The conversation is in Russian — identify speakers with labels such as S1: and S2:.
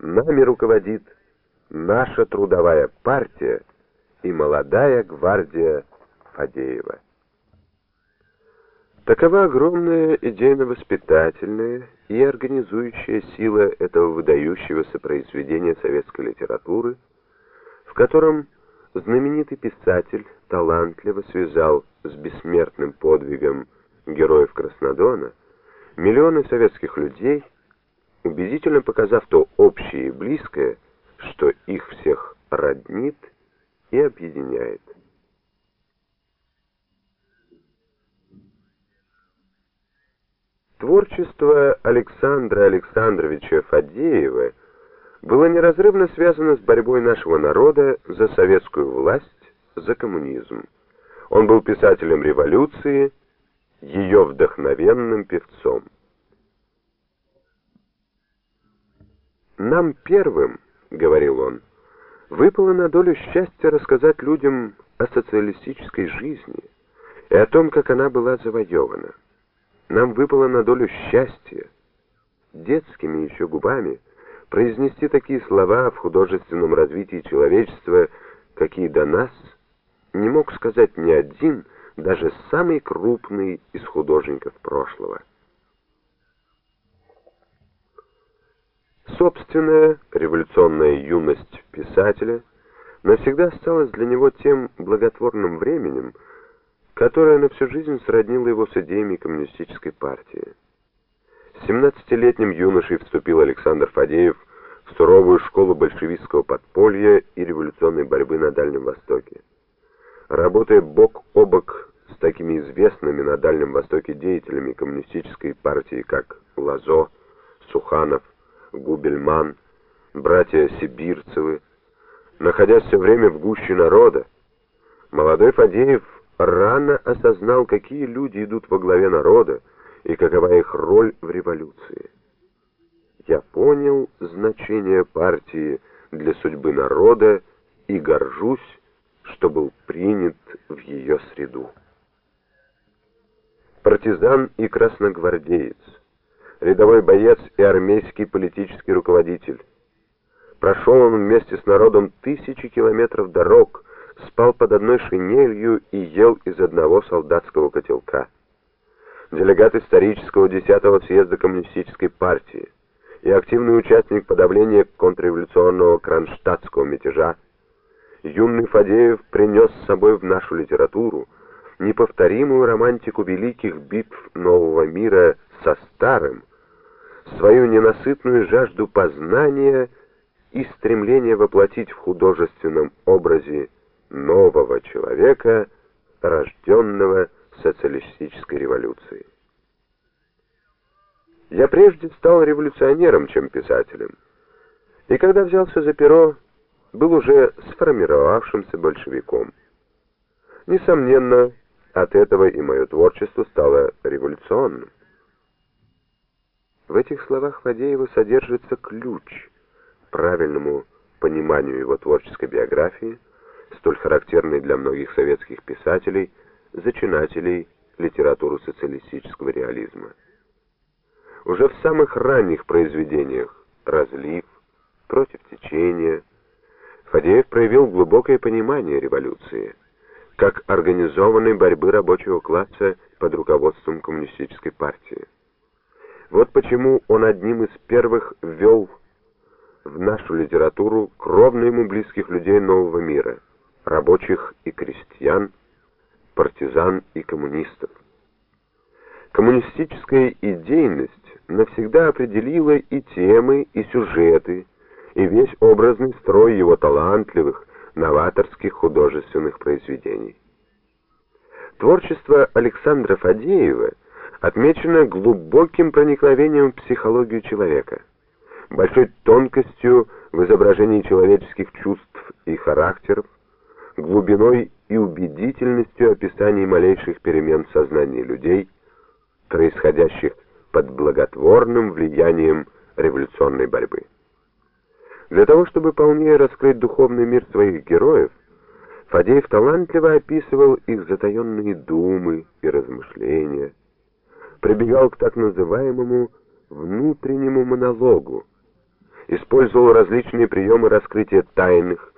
S1: Нами руководит наша трудовая партия и молодая гвардия Фадеева. Такова огромная идейно-воспитательная и организующая сила этого выдающегося произведения советской литературы, в котором знаменитый писатель талантливо связал с бессмертным подвигом героев Краснодона миллионы советских людей, убедительно показав то общее и близкое, что их всех роднит и объединяет. Творчество Александра Александровича Фадеева было неразрывно связано с борьбой нашего народа за советскую власть, за коммунизм. Он был писателем революции, ее вдохновенным певцом. «Нам первым, — говорил он, — выпало на долю счастья рассказать людям о социалистической жизни и о том, как она была завоевана. Нам выпало на долю счастья, детскими еще губами, произнести такие слова в художественном развитии человечества, какие до нас не мог сказать ни один, даже самый крупный из художников прошлого. Собственная революционная юность писателя навсегда осталась для него тем благотворным временем, которое на всю жизнь сроднило его с идеями коммунистической партии. Семнадцатилетним юношей вступил Александр Фадеев в суровую школу большевистского подполья и революционной борьбы на Дальнем Востоке. Работая бок о бок с такими известными на Дальнем Востоке деятелями коммунистической партии, как Лазо, Суханов, Губельман, братья Сибирцевы, находясь все время в гуще народа, молодой Фадеев рано осознал, какие люди идут во главе народа и какова их роль в революции. Я понял значение партии для судьбы народа и горжусь, что был принят в ее среду. Партизан и красногвардеец, рядовой боец и армейский политический руководитель. Прошел он вместе с народом тысячи километров дорог, спал под одной шинелью и ел из одного солдатского котелка. Делегат исторического 10-го съезда коммунистической партии и активный участник подавления контрреволюционного кронштадтского мятежа, юный Фадеев принес с собой в нашу литературу неповторимую романтику великих битв нового мира со старым, свою ненасытную жажду познания и стремление воплотить в художественном образе нового человека, рожденного социалистической революцией. Я прежде стал революционером, чем писателем, и когда взялся за перо, был уже сформировавшимся большевиком. Несомненно, от этого и мое творчество стало революционным. В этих словах Фадеева содержится ключ к правильному пониманию его творческой биографии, столь характерной для многих советских писателей, зачинателей литературы социалистического реализма. Уже в самых ранних произведениях «Разлив», «Против течения» Фадеев проявил глубокое понимание революции, как организованной борьбы рабочего класса под руководством коммунистической партии. Вот почему он одним из первых ввел в нашу литературу кровно ему близких людей нового мира – рабочих и крестьян, партизан и коммунистов. Коммунистическая идейность навсегда определила и темы, и сюжеты, и весь образный строй его талантливых, новаторских художественных произведений. Творчество Александра Фадеева отмечено глубоким проникновением в психологию человека, большой тонкостью в изображении человеческих чувств и характеров, глубиной и убедительностью описаний малейших перемен в сознании людей, происходящих под благотворным влиянием революционной борьбы. Для того, чтобы полнее раскрыть духовный мир своих героев, Фадеев талантливо описывал их затаенные думы и размышления, прибегал к так называемому внутреннему монологу, использовал различные приемы раскрытия тайных,